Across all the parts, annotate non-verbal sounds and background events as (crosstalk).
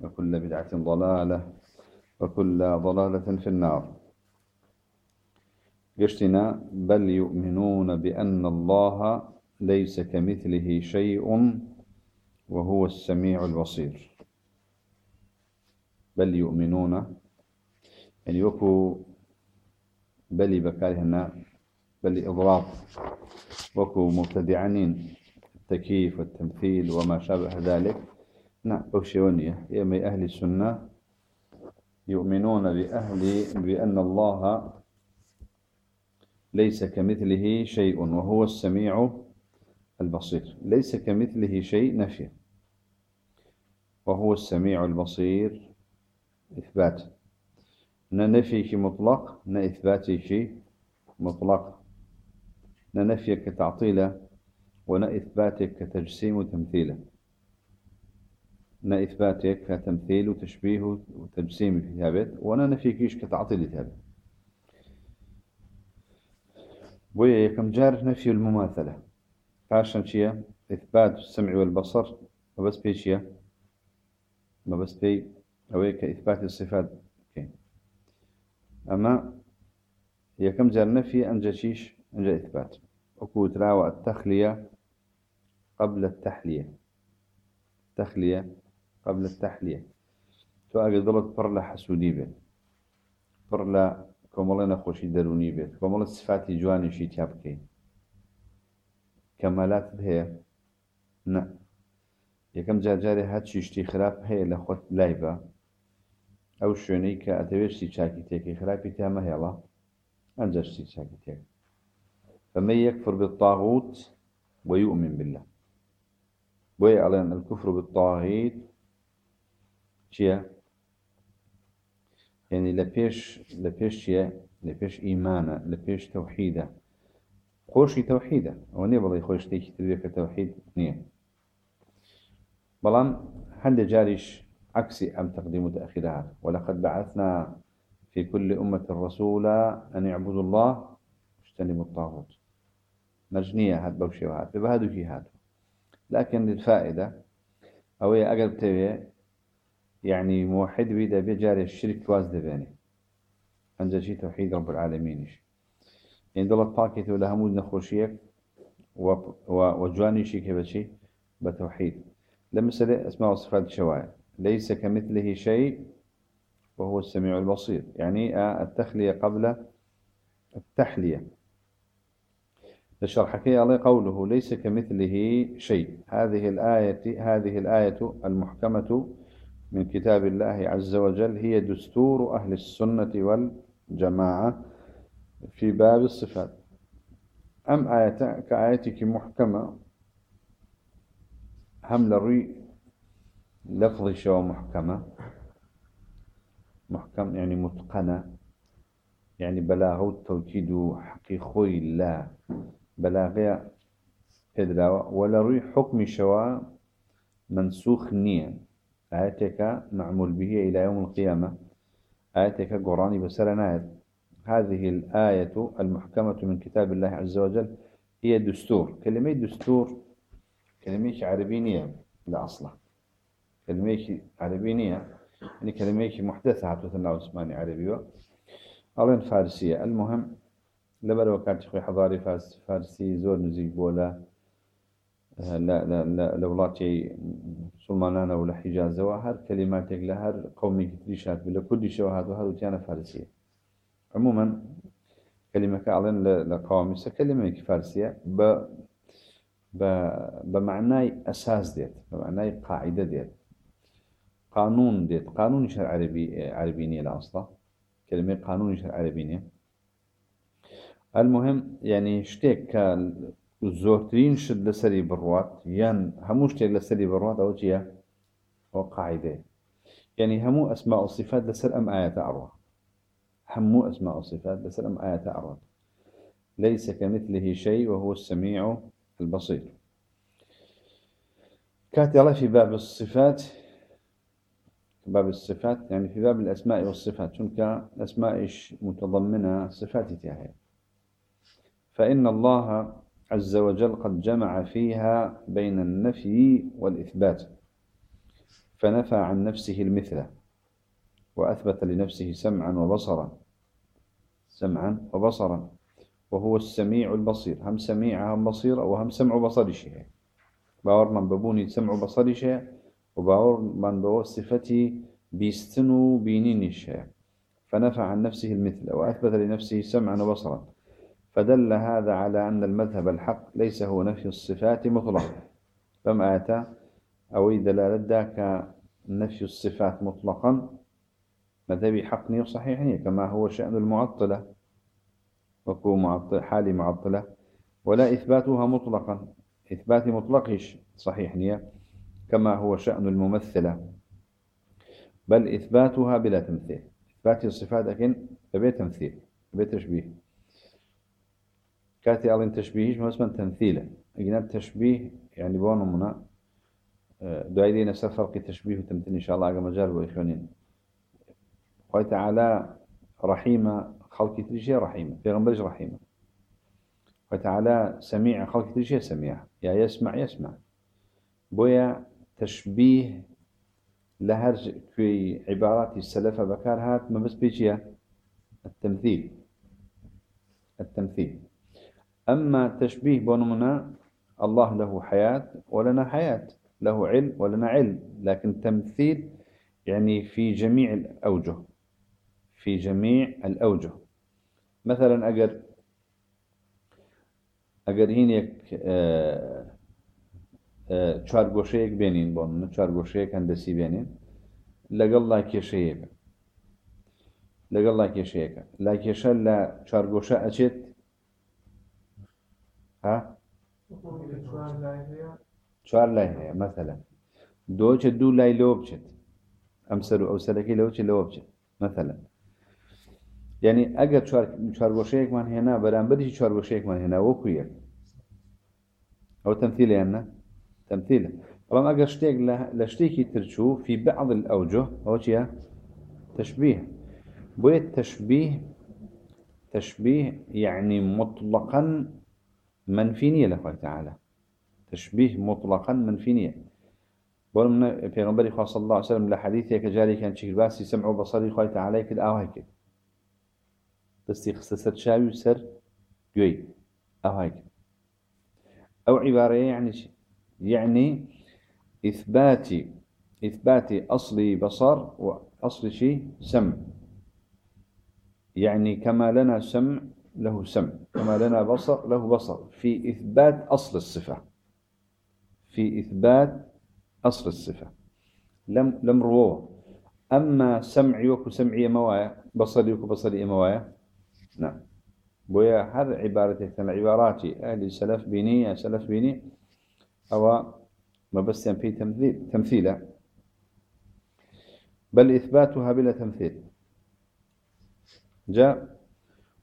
وكل بدعة ضلالة وكل ضلالة في النار. قشتنا بل يؤمنون بأن الله ليس كمثله شيء وهو السميع البصير. بل يؤمنون يعني يكو بل بكاره هنا بل إضراب وكو مبتدعانين التكييف والتمثيل وما شابه ذلك. نعم أوشيونية يمي أهل السنة يؤمنون بأهل بأن الله ليس كمثله شيء وهو السميع البصير. ليس كمثله شيء نفي وهو السميع البصير إثبات. ننفيك مطلق نإثباتك مطلق. ننفيك تعطيله ونإثباتك كتجسيم وتمثيله نا إثباتك كتمثيل وتشبيه وتجسيم في ثابت وأنا نفيكيش كتعطيل ثابت بويا كم جار نفي المماثلة. فاشن شيا إثبات السمع والبصر ما بس بي شيا ما بس بي أويك إثبات الصفات. أما هي كم جار نفي أنجا شيش أنجا إثبات. أكو تراوى التخلية قبل التحلية. التخلية قبل التحلية. تو أجد ضلت بر لا حسودي بيت بر لا كمالنا خوشي دروني بيت كمال صفاتي جواني شي تابكي كمالات هي نا يكم جار جاري هات شيشتي خراپ هي لخوت لايبا أو شوني كأتويش شي شاكي تيكي خرابي تاما هيلا أنجاش شي شاكي تيكي فمن يكفر بالطاغوت ويؤمن بالله. بوي على الكفر چیه؟ يعني لبيش لبيش چیه؟ لبيش إيمانة لبيش توحيدة خوشي توحيدة وني بالله يخوش تيكي تربيك توحيد نية بلان هل جاريش عكسي أم تقديم تأخيرها ولقد بعثنا في كل أمة رسولا أن يعبدوا الله واجتنبوا الطاغوت. مجنية هاد بوشي وهاد بهادو كي لكن للفائدة أو أقرب تبيه يعني موحد بيدا بيجاري الشرك واز دباني. أنجا شي توحيد رب العالمين يعني دولت باكيت ولا همود نخوشيك وجواني شي كبشي بتوحيد. لما سأل أسماء وصفات الشوائع. ليس كمثله شيء وهو السميع البصير. يعني التخلية قبل التحلية. الشرح كي الله قوله ليس كمثله شيء. هذه الآية هذه الآية المحكمة من كتاب الله عز وجل هي دستور أهل السنة والجماعة في باب الصفات. أم آية كآيتك محكمة؟ هم لري لفظ شو محكمة؟ محكم يعني متقنة يعني بلاغة التوكيد حقيقي لا. بلاغة كدراوة ولا روي حكم شوا منسوخ نية. آياتك معمول به إلى يوم القيامة. آياتك قرآني بسرنا. هذه الآية المحكمة من كتاب الله عز وجل هي دستور كلمة دستور كلمة عربينية لا أصلا كلمة عربينية يعني كلمة محدثة الله عثماني عربي. أولا فارسية. المهم لبر وكانت خوي حضاري فارسي زور نزيك بولا. لا لا لا لولاتي سلمانانا ولا حجازة وهر كلماتك لهر قومي كتريشات بلا كل شيء وهذا وهذا وتيانا فارسية عموما كلمة كأعلن لقوامي كلمة فارسية ب ب بمعنى أساس ديت بمعنى قاعدة ديت قانون ديت قانون شرع عربي عربينية لا أصلا كلمة قانون شرع عربينية المهم يعني شتيك زورترين شد لسري بروات يان هموش تيك لسري بروات أو جيا أو قاعدة يعني همو أسماء الصفات لسر أم آيات أروى همو أسماء الصفات لسر أم آيات أروى ليس كمثله شيء وهو السميع البصير. كاتي الله في باب الصفات باب الصفات يعني في باب الأسماء والصفات شنك الأسماء متضمنة صفات تاهي فإن الله عز وجل قد جمع فيها بين النفي والإثبات فنفى عن نفسه المثل وأثبت لنفسه سمعا وبصرا سمعا وبصرا وهو السميع البصير هم سميع هم بصير وهم سمع بصر شيء باوەڕمان بە بوونی سمع بصر چییە و باوەڕمان بەو سیفەتی بیستن و بینین چییە فنفى عن نفسه المثل وأثبت لنفسه سمعا وبصرا. فدل هذا على أن المذهب الحق ليس هو نفي الصفات مطلقا. ئەمە ئاوا دەلالەت دەکات نفي الصفات مطلقا مذهبي حقني وصحيحني كما هو شأن المعطلة. وەکو معطل حاڵی معطلة. ولا إثباتها مطلقا. إثبات مطلقش صحيحني كما هو شأن الممثلة. بل إثباتها بلا تمثيل. إثبات الصفات لكن ببيت تمثيل ببيت تشبيه كاتي ألين تشبيهش ما اسمه تمثيلا. إجناب تشبيه يعني بوانا منا آه، دعي نفس فرق تشبيه وتمثيل إن شاء الله على مجال وإخوانين. قال تعالى رحيمة خلق تريشي رحيمة في غنبرج رحيمة وتعالى سميع خلق تريشي سميع. يا يسمع يسمع. بويا تشبيه لهرج في عبارات السلف بكار هات ما بس بيجيا التمثيل. التمثيل. أما تشبيه بونمنا الله له حياة ولنا حياة له علم ولنا علم. لكن تمثيل يعني في جميع الأوجه في جميع الأوجه. مثلا أجر أجر هينيك چوار گۆشەیەک بێنین بۆ من چوار گۆشەیەک هەندەسی بێنین. لەگەڵ لا کێشەیەکە لەگەڵ لا کێشەیەەکە لا کێشە لە گۆشە ئەچێت ها؟ چوار لای هەیە مەثلەن دۆچە دوو لای لەوە بچێت ئەم سەر و ئەو سەرەکەی لەوچی لەوە بچێت مەثلەن یعنی ئەگەر چوارگۆشەیەکمان هێنا بەرامبەری چوارگۆشەیەکمان هێنا وەکو یەک. ئەو تەمثیلیانە تەمثیلە. بەڵام ئەگەر شتێک لە شتێکی ترچوو في بعض الأوجه ئەو چیە تشبيه بۆیە تشبيه تشبيه يعني مطلقا منفينية لخواه تعالى. تشبيه مطلقا منفينية. من پیغمبر خاص الله عليه وسلم لحديثه كجاري كان شكل باسي سمع وبصري خواه تعالى كده آوه كده دستي خصصت شاوي وسر جوي أو هيك أو عبارة يعني يعني إثبات إثبات أصل بصر وأصل شيء سمع يعني كما لنا سمع له سمع كما لنا بصر له بصر. في إثبات أصل الصفة. في إثبات أصل الصفة. لم لم رواه أما سمعي وكو سمعي موايا بصري وكو بصري موايا نعم. بويا هذا عبارة عبارات أهل سلف بيني سلف بيني. أو ما بس في تمثيل تمثيلا. بل إثباتها بلا تمثيل. جاء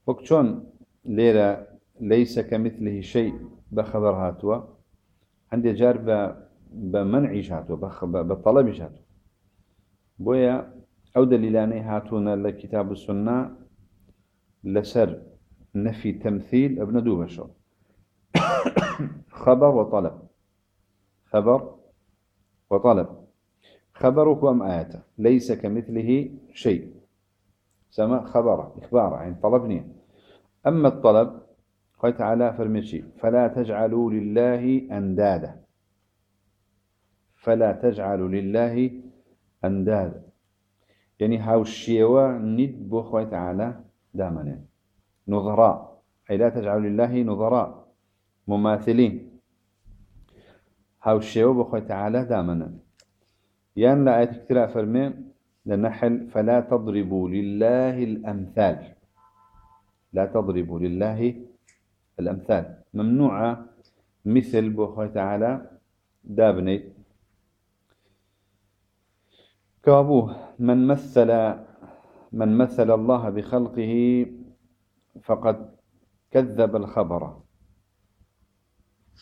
وكشون ليرة ليس كمثله شيء بخبر هاتوا عندي جار بمنع هاتوا بطلب هاتوا بويا أو دليلاني هاتونا لكتاب السنة لسر نفي تمثيل ابن دوبشر (coughs) خبر وطلب. خبر وطلب. أم آياته؟ ليس كمثله شيء. سما خبر إخبار يعني طلبني. أما الطلب قال تعالى فرمشي فلا تجعلوا لله أندادا. فلا تجعلوا لله أندادا. يعني هاو الشيوى ند بو تعالى دامنا نظراء أي لا تجعلوا لله نظراء مماثلين. هاو الشيوى بو تعالى دامنا يعني لا آية كتير فرمي لنحل فلا تضربوا لله الأمثال. لا تضربوا لله الأمثال. ممنوعة مثل بوخوة تعالى دابني. كابوه من مثل من مثل الله بخلقه فقد كذب الخبر.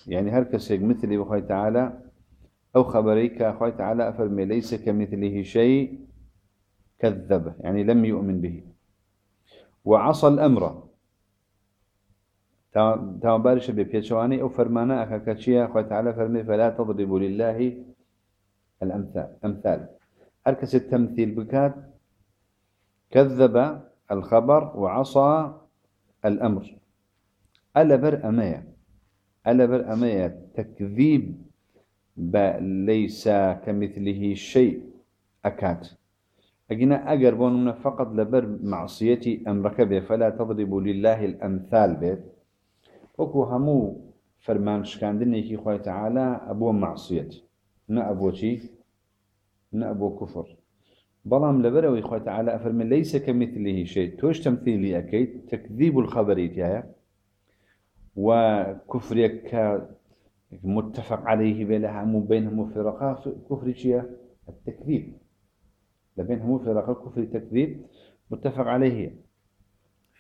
يعني هر كسيك مثلي بخوي تعالى أو خبريك أخوي تعالى أفرمي ليس كمثله شيء كذب. يعني لم يؤمن به. وعصى الأمر. تمام بارش بيبيتشواني أو فرمانا أكاكاتشيا أخوة تعالى فرمي فلا تضربوا لله الأمثال أمثال. هركس التمثيل بكات. كذب الخبر وعصى الأمر. ألا بر أمية. ألا بر أمية. تكذيب ليس كمثله شيء. أكاد أجينا أجر بوننا فقط لبر معصيتي أمرك به فلا تضربوا لله الأمثال بيت. وكو همو فرمان شكاندنيكي خوي تعالى أبو معصية نا أبو شي نا أبو كفر بلام لبروي خوي تعالى أفرمي ليس كمثله شيء توش تمثيلي أكيد تكذيب الخبريت يا وكفرك متفق عليه بينها بينهم فرقة كفر شيء التكذيب لبينهم فرقة كفر التكذيب متفق عليه.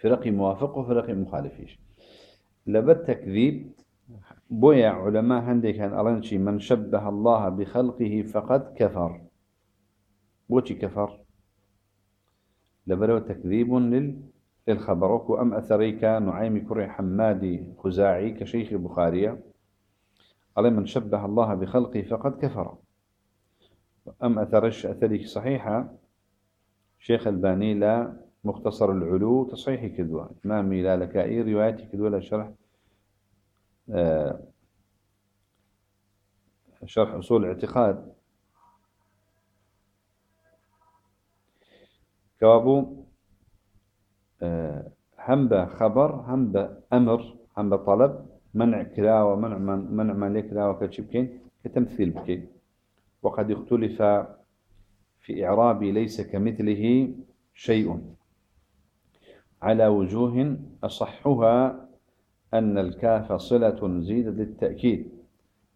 فرق موافق وفرق مخالفيش لبت تكذيب. بويا علماء هندي كان أرنشي من شبه الله بخلقه فقد كفر. بوشي كفر؟ لبرو تكذيب للخبر. أم أثريك نعيم كري حمادي خزاعي كشيخ البخاري قال من شبه الله بخلقه فقد كفر. أم أثرش أثريك صحيحة؟ شيخ الباني لا مختصر العلو تصحيح كدوة. إمامي لا لكائي روايتي كدوة لشرح آه شرح أصول الاعتقاد. كوابو آه هم خبر هم أمر هم طلب منع كلا ومنع من منع من كلا وكتشبكين كتمثيل بكين. وقد اختلف في إعرابي ليس كمثله شيء على وجوه أصحها أن الكاف صلة زيدت للتأكيد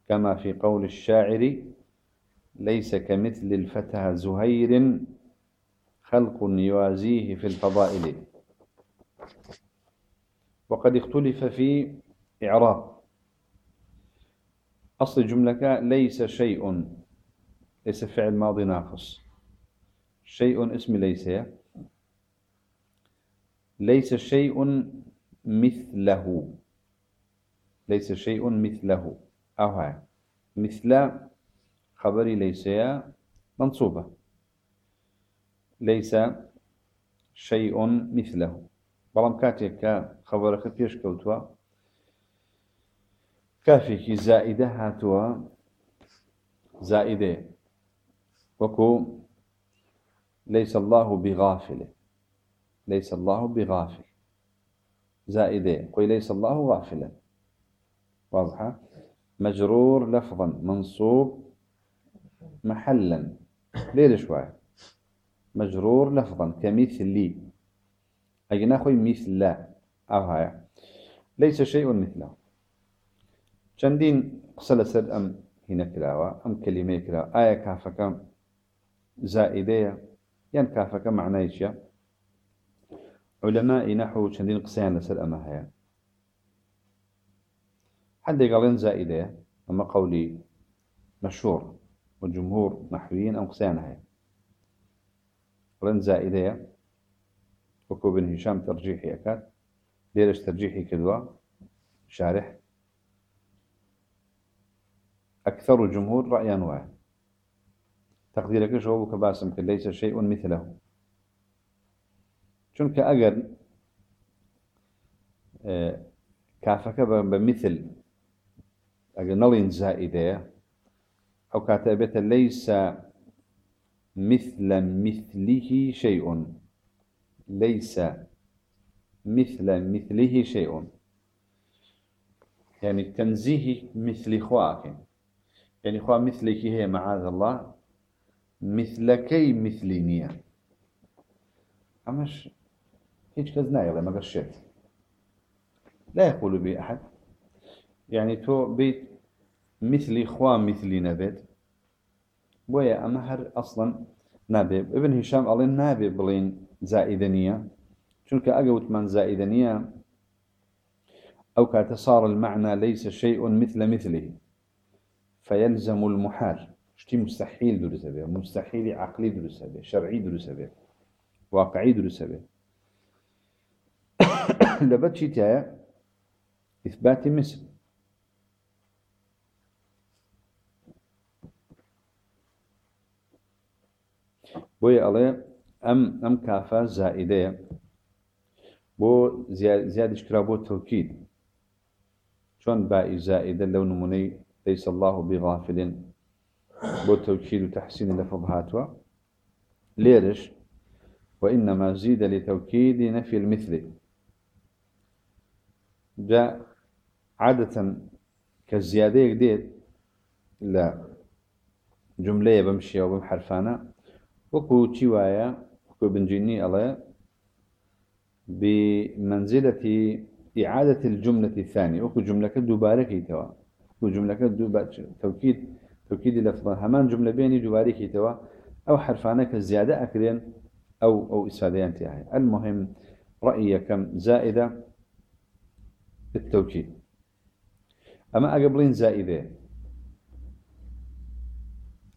كما في قول الشاعر ليس كمثل الفتى زهير خلق يوازيه في الفضائل. وقد اختلف في إعراب. أصل الجملة ليس شيء. ليس فعل ماضي ناقص. شيء اسم ليس. ليس شيء مثله. ليس شيء مثله. أو هاي. مثل خبري ليس منصوبة. ليس شيء مثله. بلام كاتيك خبرك بيش كوتوا. كافيك زائدة هاتوا. زائدة. وكو ليس الله بغافل. ليس الله بغافل. زائدة قل ليس الله غافلا. واضحة؟ مجرور لفظا منصوب محلا. ليه شوية مجرور لفظا كمثلي. أي ناخذ مثل أو هاي. ليس شيء مثله. چندين قصة سد أم هنا كلاوة أم كلمة كلاوة آية كافك زائدة. ين كافك معناه علماء نحو چندين قسيان لسر أما هيا. حد قالين زائدة؟ أما قولي مشهور والجمهور نحويين أم قسيان هيا. قالين زائدة وكو بن هشام ترجيحي أكاد. ليش ترجيحي كدوا شارح. أكثر الجمهور رأيا واحد تقديرك شو باسم ليس شيء مثله. چونك اگر آه، كافك بمثل. اگر نلين زائدة. أو كاتبت ليس مثل مثله شيء. ليس مثل مثله شيء. يعني تنزيه مثل خواك يعني خوا مثلك هي معاذ الله. مثلكي مثلينيا أمش هيج كز نايل ما قشيت لا يقول بي أحد. يعني تو بيت مثلي خوا مثلي نبت بويا أما هر أصلا نابي ابن هشام ألين نابي بلين زائدنية شنك أقوت من زائدنية أو كاتصار المعنى ليس شيء مثل مثله. فيلزم المحال. شتي مستحيل درس به مستحيل عقلي درس به شرعي درس به واقعي درس به لبتشي تايا إثبات مثل بوي الله أم أم كافة زائدة بو زيادة شكرا بو توكيد. شون باء زائدة لو نموني ليس الله بغافل. بو توكيد وتحسين لفظ هاتوا ليرش وإنما زيد لتوكيد نفي المثل. جاء عادة كالزيادة يقديد لا جملة بمشي أو بمحرفانة وكو تشيوايا وكو بنجيني الله بمنزلة إعادة الجملة الثانية. وكو جملة دوباره كيتوا. وكو جملة دوباره توكيد توكيد لفظة. همان جملة بيني دوباره كيتوا أو حرفانة كزيادة أكرين أو أو إسفادية انتهاء المهم رأيي كم زائدة بالتوكيد أما أقبلين زائدة.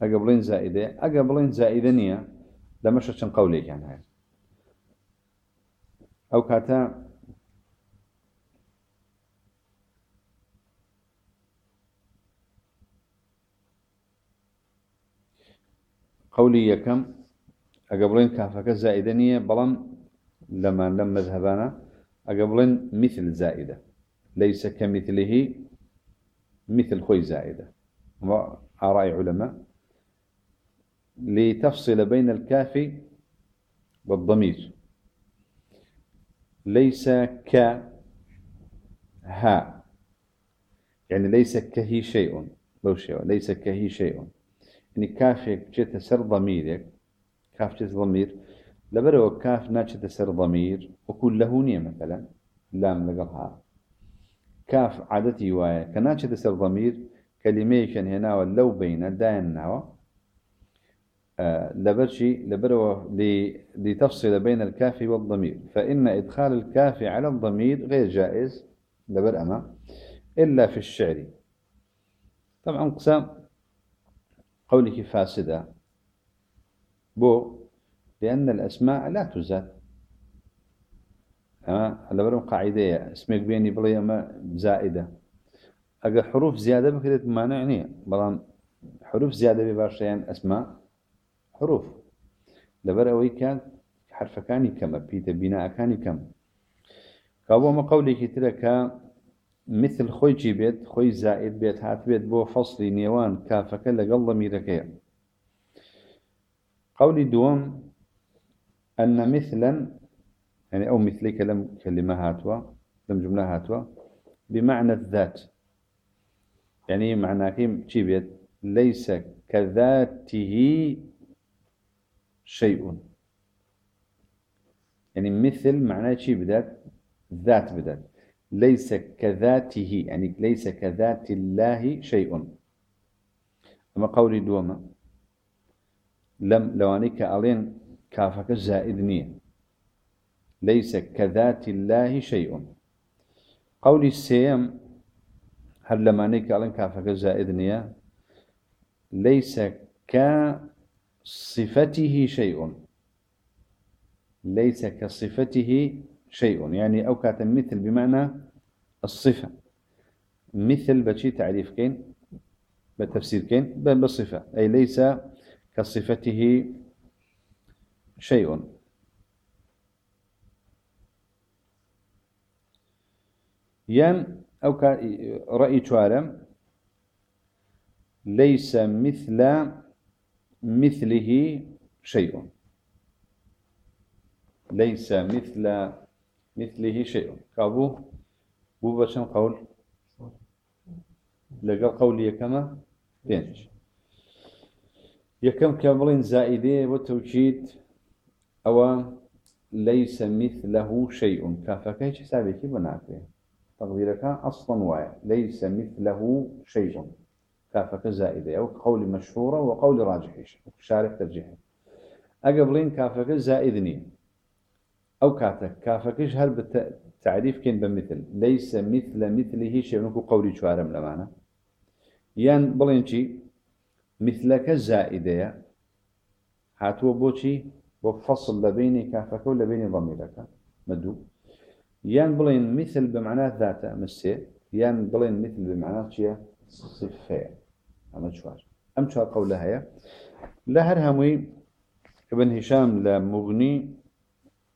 أقبلين زائدة. أقبلين زائدة نية. لما شن قولي كان هاي أو كاتا قولي يكم أقبلين كافك زائدة نية بلان لما لم مذهبانا أقبلين مثل زائدة. ليس كمثله مثل خوي زائدة. آراء علماء لتفصل بين الكاف والضمير. ليس ك ها. يعني ليس كهي شيء. لو شيء. ليس كهي شيء. يعني كافك جت سر ضميرك كاف جت ضمير لبرو كاف ناتشت سر ضمير وكله نية مثلا لام لقلها. كاف عادتي وايا كناتشت سر ضمير كلمة كان هنا ولو بين داين ناوى لبرشي لبرو لتفصل بين الكاف والضمير. فإن إدخال الكاف على الضمير غير جائز لبر أما إلا في الشعر. طبعا قسام قولك فاسدة. بو لأن الأسماء لا تزاد أما لبرم قاعدة اسمك بيني بلي أما زائدة. أقل حروف زيادة بكرة معنى يعني بلان حروف زيادة بباشيان أسماء حروف. لبر أوي كان حرف كاني كم بيت بناء كاني كم. كابو ما قولي كتلك مثل خوي جيبت خوي زائد بيت هات بيت بو فصل نيوان كافك لقل ضميرك قولي دوم أن مثلا يعني أو مثلي كلم كلمة هاتوا لم جملة هاتوا بمعنى الذات. يعني معناه كيم جيبت ليس كذاته شيء. يعني مثل معناه شيء بدات ذات بدات ليس كذاته يعني ليس كذات الله شيء. أما قولي دوما لم لوانيك ألين كافك زائدني ليس كذات الله شيء. قولي السيم هل لمانيك ألين كافك زائدني ليس ك صفته شيء. ليس كصفته شيء. يعني أو كاتم مثل بمعنى الصفة. مثل بشي تعريف كين بتفسير كين بالصفة. أي ليس كصفته شيء. ين أو رأي شوارم ليس مثل مثله شيء. ليس مثل مثله شيء. كابو بو بشن قول لقى قولي كما بينش يكم كاملين زائدة وتوكيد أو ليس مثله شيء. كافك هيك حسابك بناكله تقديرك أصلا واي ليس مثله شيء. كافك زائدة. أو قول مشهورة وقول راجح شارح ترجيح أقبلين كافك زائدني أو كاتك. كافكش هل بالتعريف كين بمثل. ليس مثل مثله شيء. نكو قولي شوارم لمانا. يان بلين شي مثلك زائدة. هاتو بوشي وفصل لبيني كافك ولبيني ضميرك. مدو. يان بلين مثل بمعنى ذاته مسي يان بلين مثل بمعنى شيء صفة. أما شوار. أم شوار قولها يا لهر هموي ابن هشام لمغني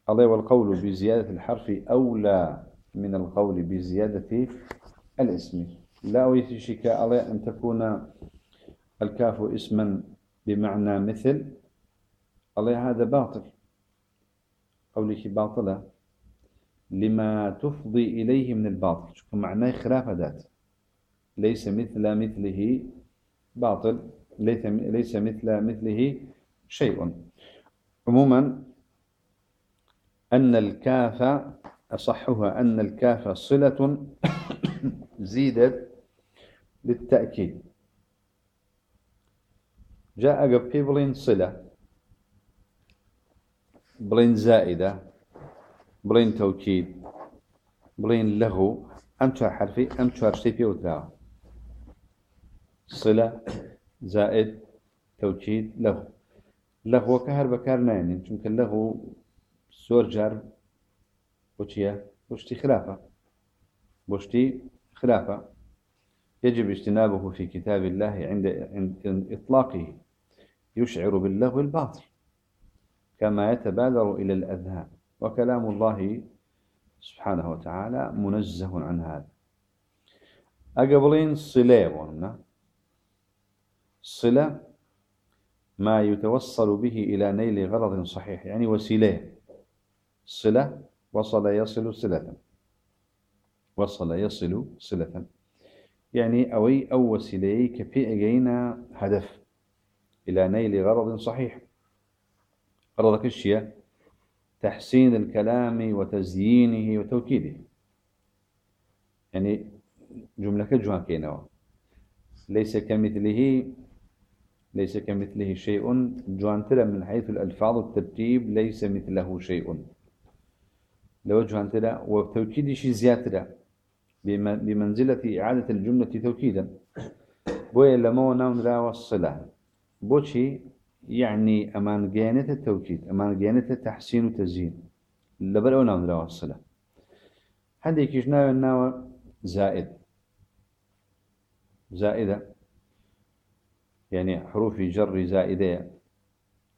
الله والقول بزيادة الحرف أولى من القول بزيادة الاسم. لا يتشك الله أن تكون الكاف اسما بمعنى مثل. الله هذا باطل. قولك باطلة. لما تفضي إليه من الباطل. معناه خلاف ذات ليس مثل مثله باطل. ليس مثل مثله شيء. عموما أن الكاف أصحها أن الكاف صلة (coughs) زيدت للتأكيد. جاء قبل صلة. بلين زائدة. بلين توكيد. بلين له. أم شار حرفي أم شار شيء وتراه صلة زائد توكيد له. له وكهر بكار ناين چونك له سور جار وشيا وشتي خلافة وشتي خلافة يجب اجتنابه في كتاب الله عند, إطلاقه يشعر باللغو الباطل. كما يتبادر إلى الأذهان. وكلام الله سبحانه وتعالى منزه عن هذا. أقبلين صلة صلة ما يتوصل به إلى نيل غرض صحيح يعني وسيلة. صلة وصل يصل صلة. وصل يصل صلة. يعني أوي أو وسيلة كفي أجينا هدف إلى نيل غرض صحيح. غرضك الشيء تحسين الكلام وتزيينه وتوكيده. يعني جملة كجوان كينوا ليس كمثله ليس كمثله شيء. جوانتلا من حيث الألفاظ والترتيب ليس مثله شيء. لو جوانتلا وتوكيد شيء زيادة بمنزلة إعادة الجملة توكيدا. بويا لما نام لا والصلة بوشي يعني أمان جانة التوكيد أمان جانة التحسين وتزيين. لبل أو نام لا والصلة هذا يكشنا الناوى زائد. زائدة. يعني حروف جر زائدة.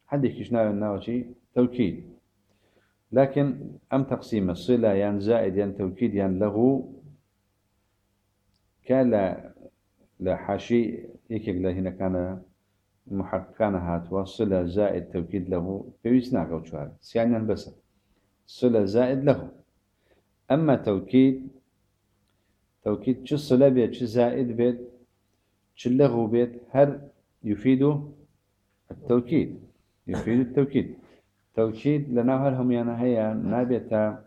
حد يكشنا الناوى شيء توكيد. لكن أم تقسيم الصلة؟ يعني زائد يعني توكيد يعني له. كان لا لا حاشي. يكيك هنا كان محققان هات. صلة زائد توكيد له. بيسناك أو شوار سيانا بس. صلة زائد له. أما توكيد توكيد شو صلة بيت شو زائد بيت شو له بيت هل يفيد التوكيد. يفيد التوكيد. توكيد لنا هل هم يعني هي نابتا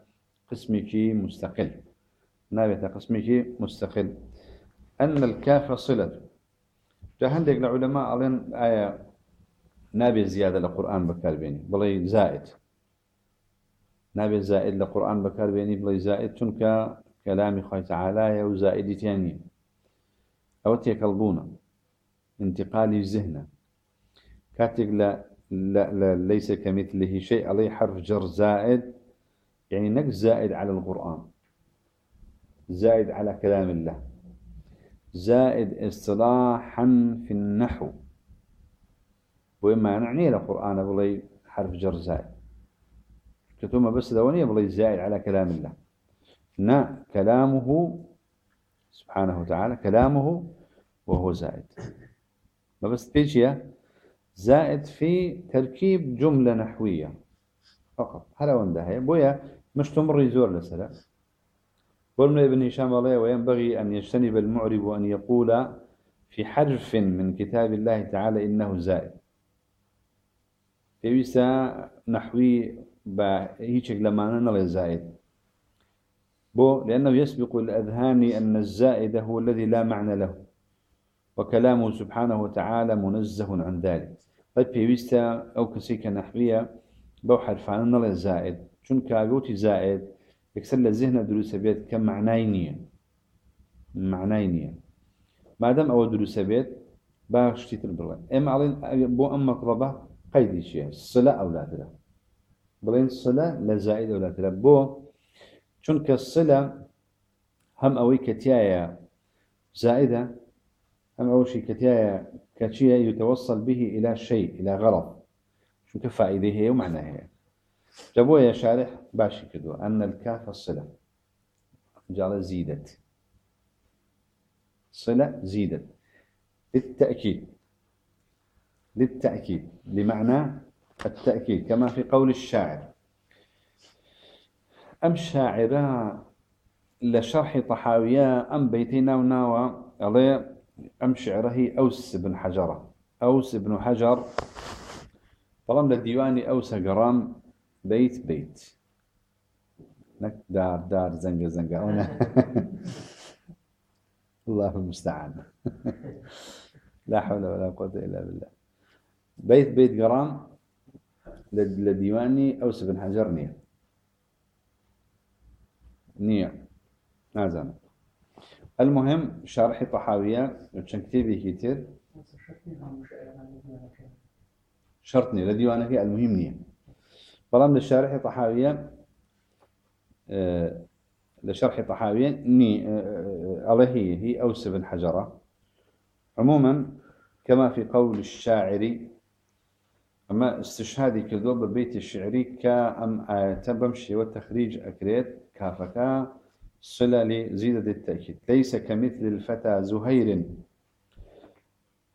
قسمك مستقل نابتا قسمك مستقل أن الكاف صلة. جاهندك العلماء علين آية نابي زيادة للقرآن بكار بيني بلي زائد. نابي زائد للقرآن بكار بيني بلي زائد تنك كلام خوي تعالى وزائد تاني أو تيكلبونا انتقالي الذهن كاتق لا, لا, ليس كمثله شيء عليه حرف جر زائد يعني نقص زائد على القرآن. زائد على كلام الله. زائد اصطلاحا في النحو. وإما نعني القرآن بلي حرف جر زائد. كتوما بس لونية بلي زائد على كلام الله. نا كلامه سبحانه وتعالى كلامه وهو زائد. ما بس بيجي زائد في تركيب جملة نحوية. فقط. هلا وندها بويا مش تمر يزور لسلا. قلنا ابن هشام الله وينبغي أن يجتنب المعرب أن يقول في حرف من كتاب الله تعالى إنه زائد. بيسا نحوي بهيك لما نلا زائد. بو لأنه يسبق الأذهان أن الزائد هو الذي لا معنى له. وكلامه سبحانه وتعالى منزه عن ذلك. طيب بيويستا أو كسيكا نحوية بو حرفان نڵێ زائد. چونکە ئاگوتی زائد یەکسەر لە زیهنە دروستە بێت کە معنای نییە. معنای نییە. مادەم ئەوە دروستە بێت باشتیتر بڵێن. ئێمە ئەڵێن بۆ ئەم مەقڕبە قەیدی چیە سلە ئەولاترە بڵێن سلە لە زائد ئەولاترە بۆ چونکە سلە هەم ئەوەی کەتیایە زائدة هم أول شيء كتيا كتشيا يتوصل به إلى شيء إلى غرض. شو كفائدة هي ومعناها هي. جابوه يا شارح باشي كدو. أن الكاف الصلة جعل زيدت. صلة زيدت. للتأكيد. للتأكيد. بمعنى التأكيد. كما في قول الشاعر. أم شاعرا لشرح طحاوية أم بيتنا وناوى عليه أم شعره أوس بن حجرة أوس بن حجر. طالما للديوان أوس قرام بيت بيت. نك دار دار زنقة زنقة هنا الله المستعان. (laughs) لا حول ولا قوة إلا بالله. بيت بيت قرام لديواني أوس بن حجر. نية. نية. نازم المهم شرح طحاوية وشن كتابي كتير شرطني لديوانك المهم نية بلام للشارح طحاوية آه لشرح طحاوية ني عليه هي هي أوس بن حجرة عموما كما في قول الشاعر أما استشهادي كذوب ببيت الشعري كأم آية بمشي والتخريج أكريت كافكا صلة لزيادة التأكيد. ليس كمثل الفتى زهير.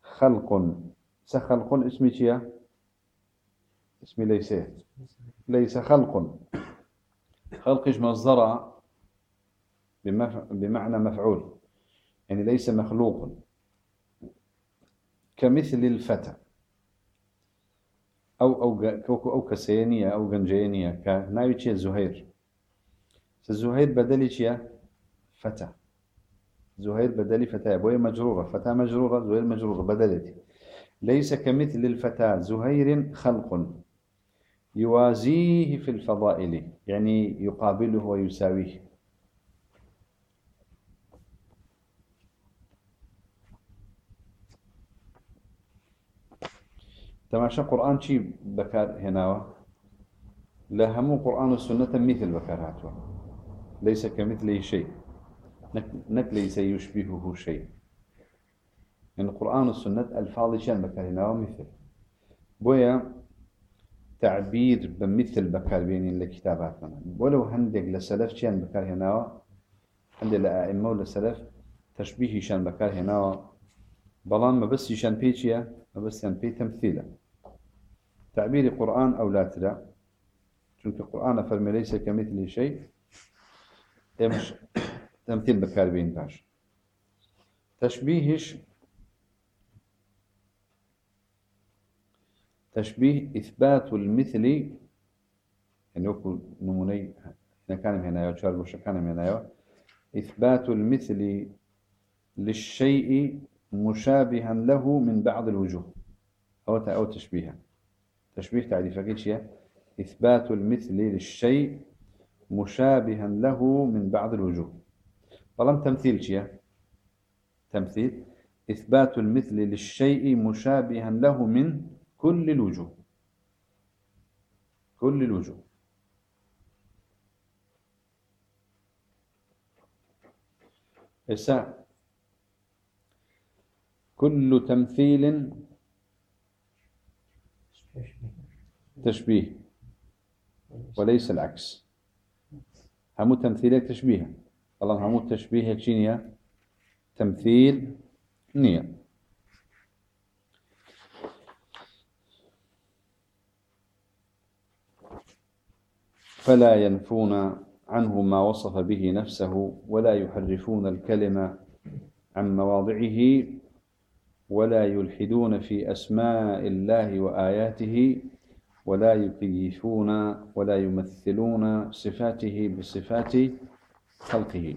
خلق. سخلق اسمي شيا اسمي ليس. ليس خلق. خلقش مصدر بمعنى مفعول. يعني ليس مخلوق. كمثل الفتى. أو أو أو كسينية أو جنجينية كناوي زهير. زهير بدلي شيا؟ فتى زهير بدلي فتى بوي مجرورة فتى مجرورة زهير مجرورة بدلتي. ليس كمثل الفتى زهير خلق يوازيه في الفضائل يعني يقابله ويساويه. تماشى قرآن شي بكار هنا لا همو قرآن والسنة مثل بكار ليس كمثله شيء. نك ليس يشبهه شيء. يعني القرآن والسنة ألفاظ شان بكارنا ومثل بويا تعبير بمثل بكار بين الكتابات ولو هندق لسلف شان بكار هنا عند الأئمة ولسلف تشبيه شان بكار هنا بلان ما بس شان بيتشيا ما بس شان بي تمثيلا. تعبير القرآن أو لا تلا چونك القرآن فرمي ليس كمثله شيء. تمش تمثيل بكار بين باش تشبيهش تشبيه إثبات المثل يعني وكو نموني هنا كان هنا يا وش كان هنا إثبات المثل للشيء مشابها له من بعض الوجوه. أو أو تشبيها. تشبيه تعريفك إثبات المثل للشيء مشابها له من بعض الوجوه. طالما تمثيل شيء تمثيل. إثبات المثل للشيء مشابها له من كل الوجوه. كل الوجوه. إساء كل تمثيل تشبيه. وليس العكس. همو تمثيلك تشبيه الله همو تشبيه شنيا تمثيل نية. فلا ينفون عنه ما وصف به نفسه ولا يحرفون الكلمة عن مواضعه ولا يلحدون في أسماء الله وآياته ولا يكيفون ولا يمثلون صفاته بصفات خلقه.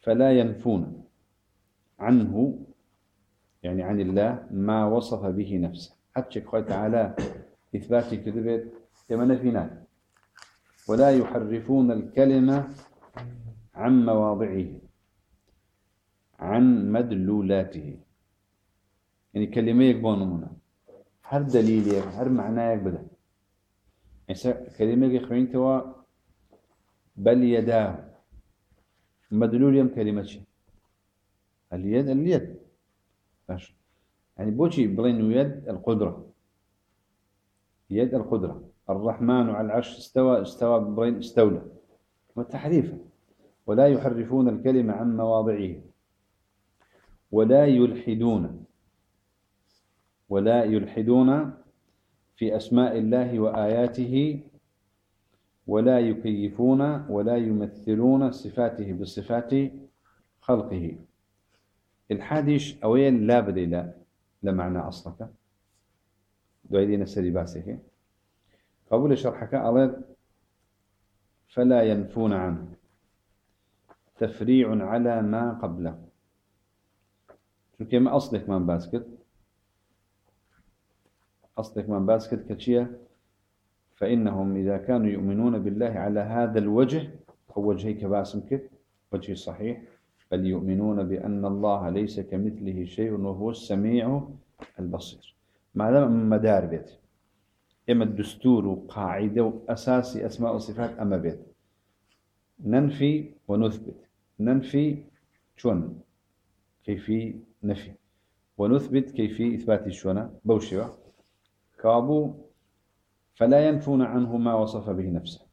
فلا ينفون عنه يعني عن الله ما وصف به نفسه. حتى قال تعالى إثبات كذبت كما نفينا. ولا يحرفون الكلمة عن مواضعه عن مدلولاته. يعني كلمة يكبون هنا هر دليل هر معنى يكبده يعني كلمة يخوين توا بل يداه مدلول يم كلمة شيء اليد اليد ماشي يعني بوشي بلين يد القدرة يد القدرة الرحمن على العرش استوى استوى بلين استولى. وتحريفا ولا يحرفون الكلمة عن مواضعه. ولا يلحدون. ولا يلحدون في أسماء الله وآياته ولا يكيفون ولا يمثلون صفاته بصفات خلقه. الحادش أوين لا بدي لا لمعنى أصلك. دويدين السري باسك قبول شرحك أرد فلا ينفون عنه. تفريع على ما قبله. شو كما أصلك من باسكت؟ أصلك من باسكت كتشيه فإنهم إذا كانوا يؤمنون بالله على هذا الوجه هو وجهي كباسم كت وجهي صحيح بل يؤمنون بأن الله ليس كمثله شيء وهو السميع البصير. ما دام مدار بيت إما الدستور قاعدة وأساسي أسماء وصفات أما بيت. ننفي ونثبت. ننفي شون؟ كيفي نفي. ونثبت كيفي إثبات شون بوشوا كابو فلا ينفون عنه ما وصف به نفسه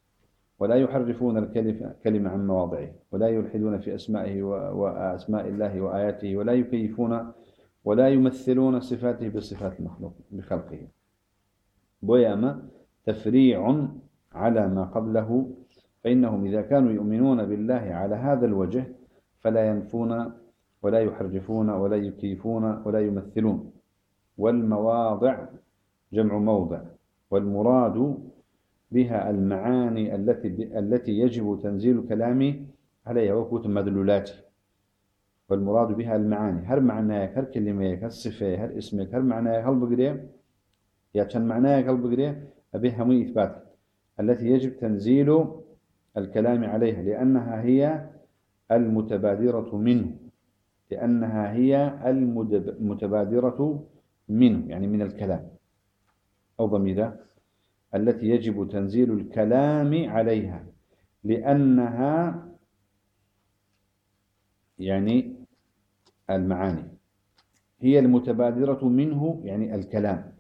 ولا يحرفون الكلمة عن مواضعه ولا يلحدون في أسمائه وأسماء الله وآياته ولا يكيفون ولا يمثلون صفاته بصفات المخلوق بخلقه. بوياما تفريع على ما قبله فإنهم إذا كانوا يؤمنون بالله على هذا الوجه فلا ينفون ولا يحرفون ولا يكيفون ولا يمثلون. والمواضع جمع موضع والمراد بها المعاني التي التي يجب تنزيل الكلام عليها وكوت مدلولات. والمراد بها المعاني هل معناك هل كلمة هل صفة هل اسمك هل معناك هل بقرية يا كان معناك هل بقرية أبيها مي إثبات. التي يجب تنزيل الكلام عليها لأنها هي المتبادرة منه. لأنها هي المتبادرة منه يعني من الكلام. أو ضميرة التي يجب تنزيل الكلام عليها لأنها يعني المعاني هي المتبادرة منه يعني الكلام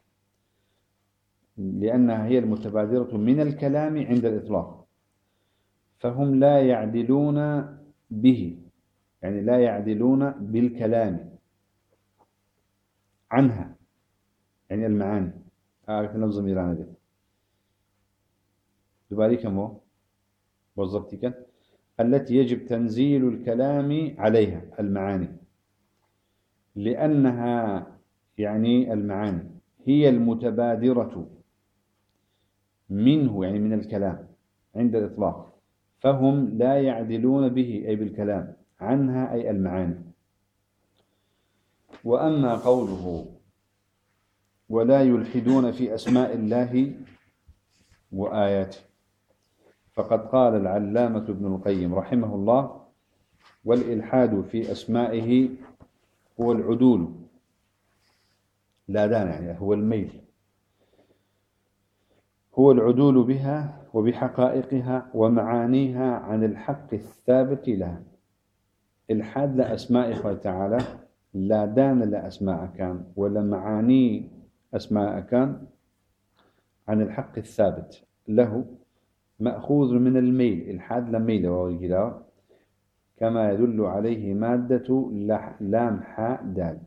لأنها هي المتبادرة من الكلام عند الإطلاق فهم لا يعدلون به يعني لا يعدلون بالكلام عنها يعني المعاني. أعرف لفظ ميران دي. وظبتك التي يجب تنزيل الكلام عليها المعاني. لأنها يعني المعاني هي المتبادرة منه يعني من الكلام عند الإطلاق. فهم لا يعدلون به أي بالكلام عنها أي المعاني. وأما قوله ولا يلحدون في أسماء الله وآياته. فقد قال العلامة ابن القيم رحمه الله والإلحاد في أسمائه هو العدول لا دانا يعني هو الميل. هو العدول بها وبحقائقها ومعانيها عن الحق الثابت لها. إلحاد لأسماء الله تعالى لا دان لأسماء كان ولا معاني أسماء كان عن الحق الثابت. له مأخوذ من الميل إلحاد لميل وغيره كما يدل عليه مادة لام حاء دال.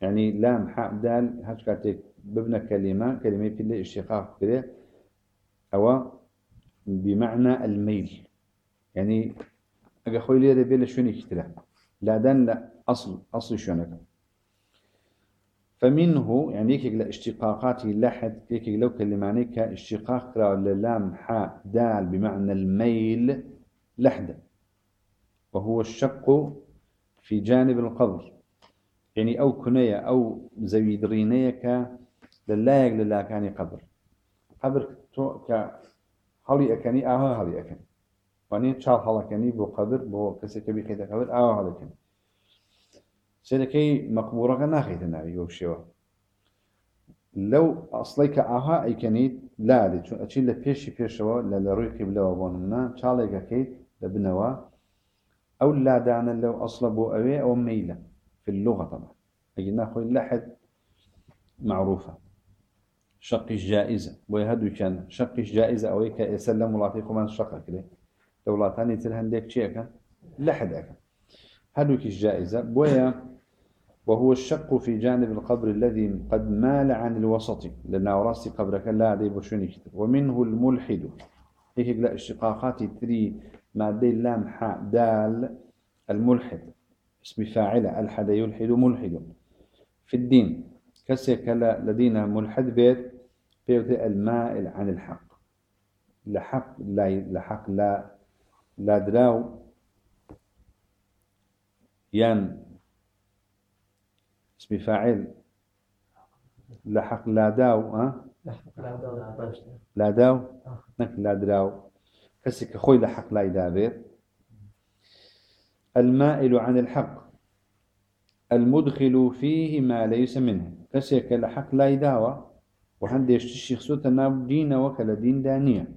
يعني لام حاء دال هاش كاتك ببنى كلمة كلمة في اللي اشتقاق كده أو بمعنى الميل. يعني أجا خوي لي ربي لشوني كتلا لا دان لا أصل أصل شونك فمنه يعني هيك اشتقاقات لحد هيك لو كلماني كاشتقاق للام حاء دال بمعنى الميل لحدا. وهو الشق في جانب القبر يعني أو كنية أو زويدرينية ك للايك للا كاني قبر. قبر تو ك هلي أكني أها هلي أكني وأني تشال هلا كني بو قبر بو كسي كبي خيتا قبر أها هلي كني سيدكي مقبورة كناخيت النبي وشوا لو أصليك أها أي كنيت لا دي شو أشيل لبيشي بيشوا للروي قبلة وبوننا شالك كيت لبنوا أو لا دعنا لو أصلبوا أوي أو ميلة في اللغة طبعا أي ناخذ لحد معروفة شقش جائزة ويهدو كان شقش جائزة أو يك يسلم الله فيكم من شقة كده ديك شيء لحد أكن هدو كش جائزة بويا وهو الشق في جانب القبر الذي قد مال عن الوسط لأن وراسي قبرك لا عدي بشوني كتر ومنه الملحد. هيك لا اشتقاقات تري مادة لام حاء دال الملحد. اسم فاعلة ألحد يلحد ملحد. في الدين كسيك لدينا ملحد بيت بيوت المائل عن الحق. لحق لا لحق لا لا دراو. يان اسم فاعل. لحق لا داو ها؟ لا داو نك لا دراو. كسك خوي لحق لا يدابير المائل عن الحق. المدخل فيه ما ليس منه. كسك لحق لا يداوى وهند يشتشي خصوصا ناب دين وكلا دين دانية.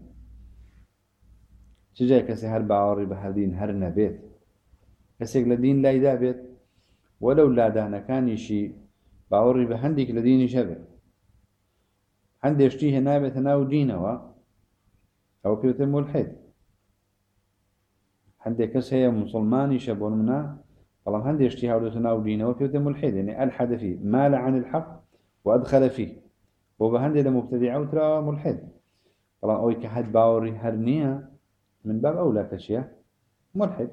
تجاه كسي هر بعاري بهدين هر نبيت كسك لدين لا يدابيت ولو لا دانا كان يشي بعاري بهندك لدين شبه هند يشتيه نابت ناو دينوا أو كيوت ملحد هندي كس هي مسلمان يشبون منا والله هندي يشتيه هاولوت ناو دينوا كيوت ملحد يعني ألحد فيه مال عن الحق وأدخل فيه وبهندي لمبتدع وترى ملحد طبعا أوي كحد باوري هرنية من باب أولى كشيء ملحد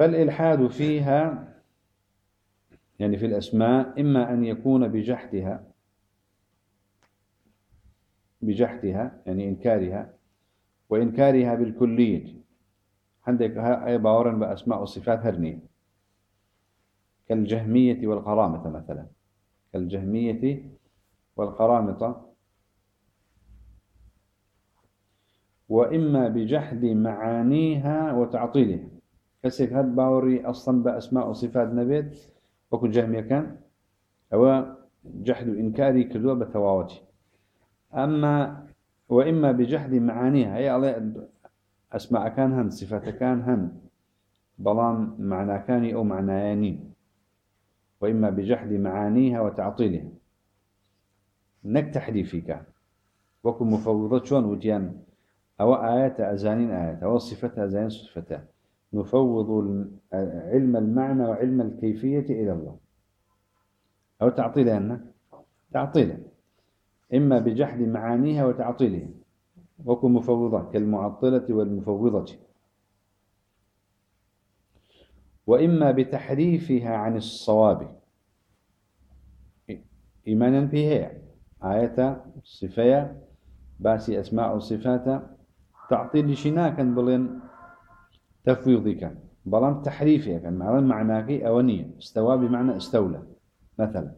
فالإلحاد فيها يعني في الأسماء إما أن يكون بجحدها بجحدها يعني إنكارها وإنكارها بالكلية. عندك أي باورا بأسماء وصفات هرنية. كالجهمية والقرامة مثلا. كالجهمية والقرامطة وإما بجحد معانيها وتعطيلها. كسيك هاد باوري أصلا بأسماء وصفات نبيت وكو جهمية كان. هو جحد إنكاري كذوة بتواوتي. أما وإما بجحد معانيها أي على أسماء كان هن صفات كان هن بلان معنى كان أو معنياني وإما بجحد معانيها وتعطيلها. نك تحريفك وكو مفوضة شون وتيان أو آيات أزانين آيات أو صفة أزانين صفة نفوض علم المعنى وعلم الكيفية إلى الله. أو تعطيلها تعطيلها. إما بجحد معانيها وتعطيلها. وكو مفوضة كالمعطلة والمفوضة. وإما بتحريفها عن الصواب. إيمانا بها آية صفية باسي أسماء وصفات. تعطيل شناكا بلين تفويضك تحريفها كان. معنى معناك أونية استوى بمعنى استولى مثلا.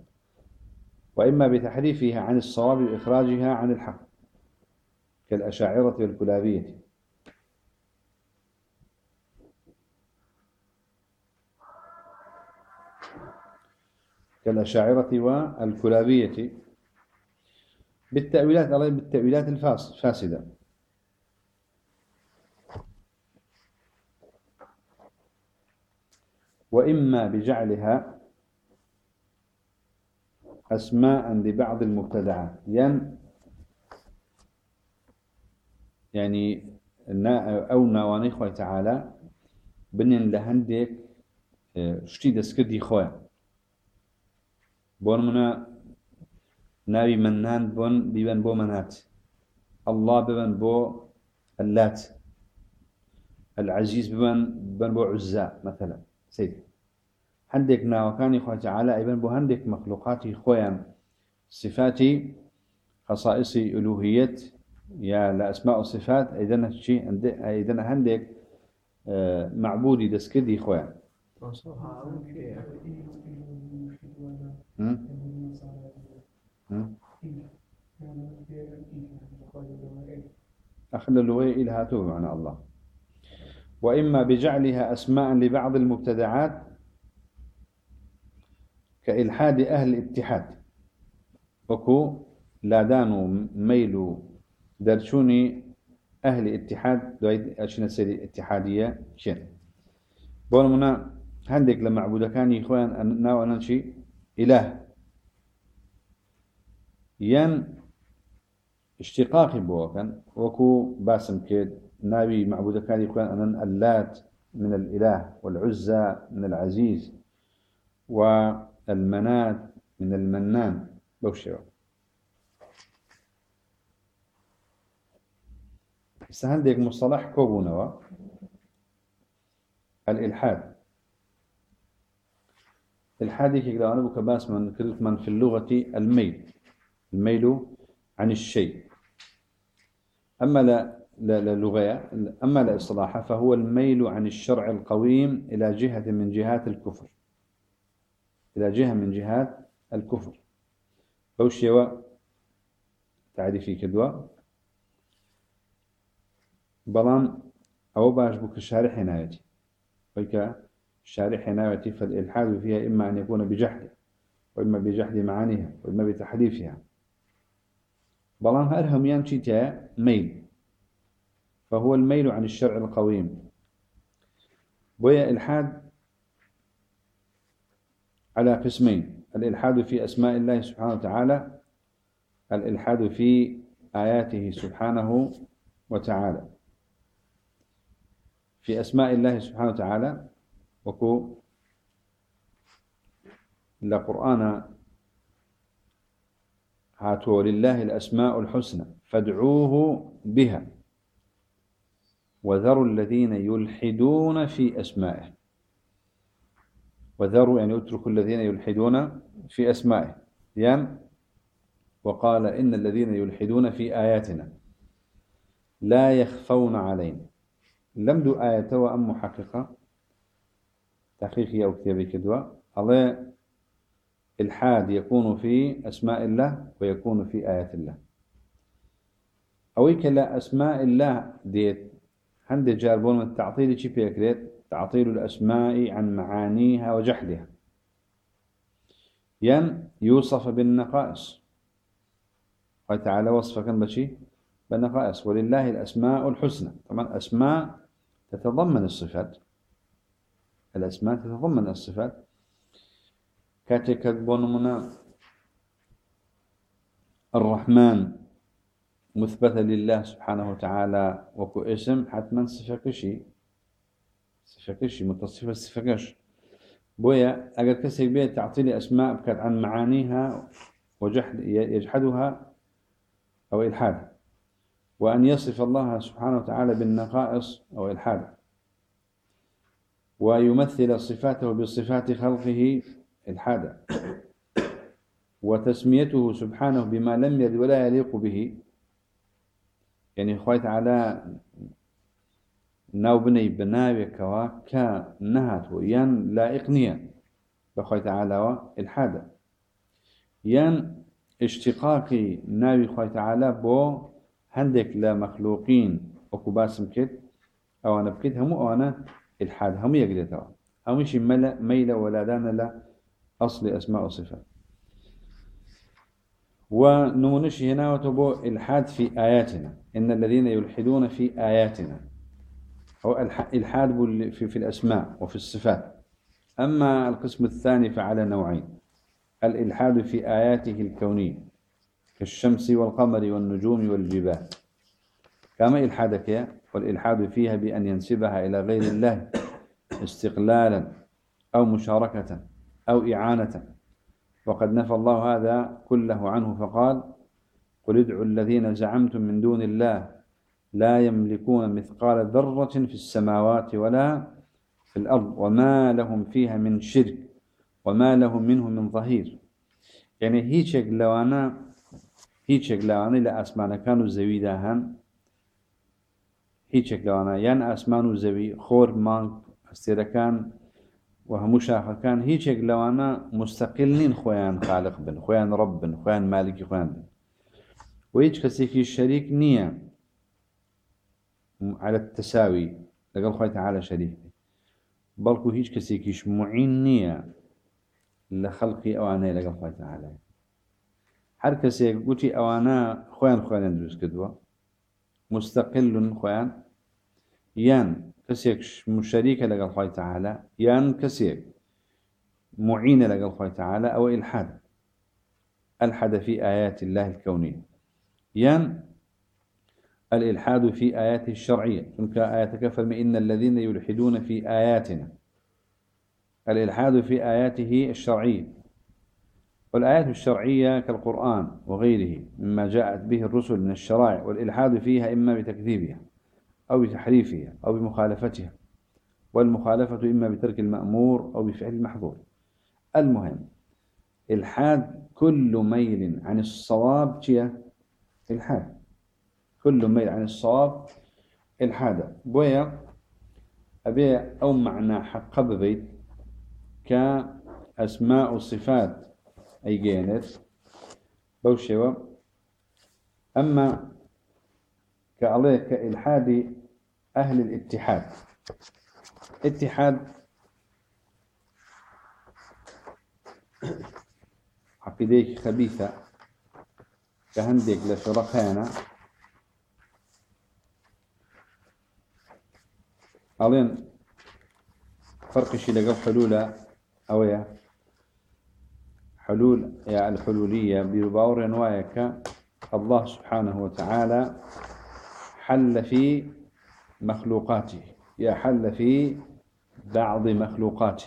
وإما بتحريفها عن الصواب وإخراجها عن الحق كالأشاعرة والكلابية. كالأشاعرة والكلابية. بالتأويلات بالتأويلات الفاسدة وإما بجعلها أسماء لبعض المبتدعات ين يعني أو نواني خوي تعالى بنين لهندك آه، شتي دسكدي خويا بون منا ناوي منان بون بيبن بو منات الله ببن بو اللات. العزيز ببن بو عزاء مثلا. سيد هندك ناوكاني خواه تعالى إبن بو هندك مخلوقاتي خويا صفاتي خصائصي ألوهية يا لأسماء وصفات أيضا شيء أيضا هندك آه، معبودي دسكدي خويا أخذ اللغة إلهاته معنى الله. وإما بجعلها أسماء لبعض المبتدعات كإلحاد أهل الاتحاد. وكو لادانو ميلو درشوني أهل اتحاد دويد أشنا سري اتحادية شين. بقول منا هندك لما عبودا كان يخوان ناو ننشي إله. ين اشتقاقي بوكان وكو باسم كيد ناوي معبود كان يخوان أن اللات من الإله والعزى من العزيز والمنات من المنان. بوشيوه ديك مصطلح كوبونوا. الإلحاد. الحاد كي أنا بك باس من كلمة من في اللغة الميل. الميل عن الشيء. أما لا للغة أما لإصلاحه فهو الميل عن الشرع القويم إلى جهة من جهات الكفر. إلى جهة من جهات الكفر. بوشيوا تعريفي كدوا بلان أو باش بك الشارع حنايتي. ويك الشارع حنايتي فالإلحاد فيها إما أن يكون بجحد وإما بجحد معانيها وإما بتحريفها بلان هرهم ينشي تا ميل. فهو الميل عن الشرع القويم. بويا إلحاد على قسمين. الإلحاد في أسماء الله سبحانه وتعالى الإلحاد في آياته سبحانه وتعالى. في أسماء الله سبحانه وتعالى وكو لقرآن هاتوا لله الأسماء الحسنى فادعوه بها. وذروا الذين يلحدون في أسمائه. وذروا يعني اتركوا الذين يلحدون في أسمائه. يعني وقال إن الذين يلحدون في آياتنا لا يخفون علينا. لم دو آية وأم محققة تحقيقي أو كتابي كدوا الله إلحاد يكون في أسماء الله ويكون في آيات الله. أويك لا أسماء الله ديت عند جاربون التعطيل شي بيكريت تعطيل الأسماء عن معانيها وجحدها. ين يوصف بالنقائص. قال تعالى وصف كان بشي؟ بالنقائص. ولله الأسماء الحسنى. طبعا أسماء تتضمن الصفات. الأسماء تتضمن الصفات. كاتك بونمنا الرحمن. مثبتة لله سبحانه وتعالى وكو اسم حتما صفكشي صفكشي متصفة صفكش بويا أجد كسي بيت تعطيني أسماء بكت عن معانيها وجحد يجحدها أو إلحادها وأن يصف الله سبحانه وتعالى بالنقائص أو الحادة ويمثل صفاته بصفات خلقه الحادة وتسميته سبحانه بما لم يرد ولا يليق به. يعني خوي تعالى ناو بني بناوي كوا كنهات ين لائقنيا بخوي تعالى الحادة ين اشتقاقي ناوي خوي تعالى بو هندك لا مخلوقين أكو باسم كت أو أنا بكت هم أو أنا الحاد هم يقدروا هم شيء ملا ميل ولا دان لا أصل أسماء وصفات ونمونش هنا وتبو إلحاد في آياتنا. إن الذين يلحدون في آياتنا. هو إلحاد في, في الأسماء وفي الصفات. أما القسم الثاني فعلى نوعين. الإلحاد في آياته الكونية. كالشمس والقمر والنجوم والجبال. كما إلحادك والإلحاد فيها بأن ينسبها إلى غير الله استقلالا أو مشاركة أو إعانة. وقد نفى الله هذا كله عنه فقال قل ادعوا الذين زعمتم من دون الله لا يملكون مثقال ذرة في السماوات ولا في الأرض وما لهم فيها من شرك وما لهم منه من ظهير. يعني هيك لو أنا هیچێک لەوانەی لە ئاسمانەکان و زەویدا هەن هیچێک لەوانە یان ئاسمان و زەوی و هەموو شاخەکان هیچێک لەوانە مستەقل نین خۆیان خالق بن خۆیان ڕب بن خۆیان مالکی خویان بن. و هیچ کەسێکی شەریک نییە. على التساوی لەگەڵ خۆی تعاالە شەریک. بەڵکو هیچ کەسێکیش معین نییە لە خەڵقی ئەوانەیە لەگەڵ خۆی تعاالە هەر کەسێک گوتی ئەوانە خۆیان خۆیان دروست کردووە. مستەقلون خۆیان یان كسيك مشاركة لقى الله تعالى يان كسيك معينة لقى الله تعالى أو إلحاد. ألحد في آيات الله الكونية. يان الإلحاد في آياته الشرعية. تلك آيات كفر إن الذين يلحدون في آياتنا. الإلحاد في آياته الشرعية. والآيات الشرعية كالقرآن وغيره مما جاءت به الرسل من الشرائع والإلحاد فيها إما بتكذيبها. أو بتحريفها أو بمخالفتها والمخالفة إما بترك المأمور أو بفعل المحظور. المهم إلحاد كل ميل عن الصواب جيه إلحاد. كل ميل عن الصواب إلحاد. بويا أبي أو معنى حق ببيت كأسماء وصفات أي جينت بوشوا أما كأليه كإلحاد أهل الاتحاد. اتحاد عقيديك خبيثة كهندك لشرقانا. ألين فرق شي لقب حلولة أويا؟ حلول يا الحلولية بباور نوايك الله سبحانه وتعالى حل في مخلوقاته يا حل في بعض مخلوقاته.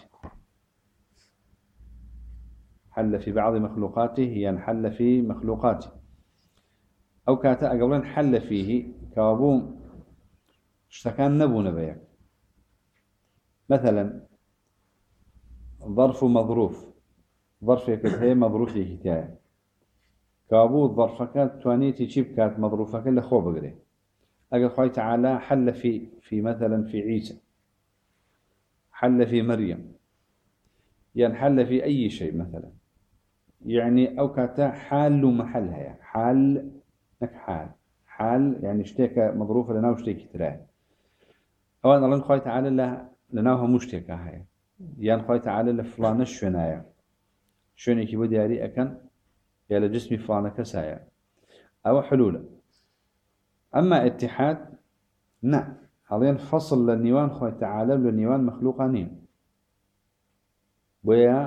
حل في بعض مخلوقاته يعني حل في مخلوقاته. أو كاتا قبلا حل فيه كوابوم اشتكان نبو نبيك مثلا ظرف مظروف. ظرفك هي مظروفي كتاية كابو ظرفك توانيتي تشيب كات مظروفك اللي خو أقل خوي تعالى حل في في مثلا في عيسى حل في مريم يعني حل في أي شيء مثلا. يعني أو كاتا حال محلها يعني حال نك حال حال يعني اشتيك مظروفة لنا واشتيك تراه. أولا الله خوي تعالى لنا هو مشتيك هاي يعني خوي تعالى لفلان الشنايا شونێکی بۆ دیاری ئەەکەن یا لە جسمی فلانەکە سایە ئەوە حلولە ئەمما اتحاد نا. هەڵێن فصل خۆی تعالە لە نێوان مەخلوقانین بۆیە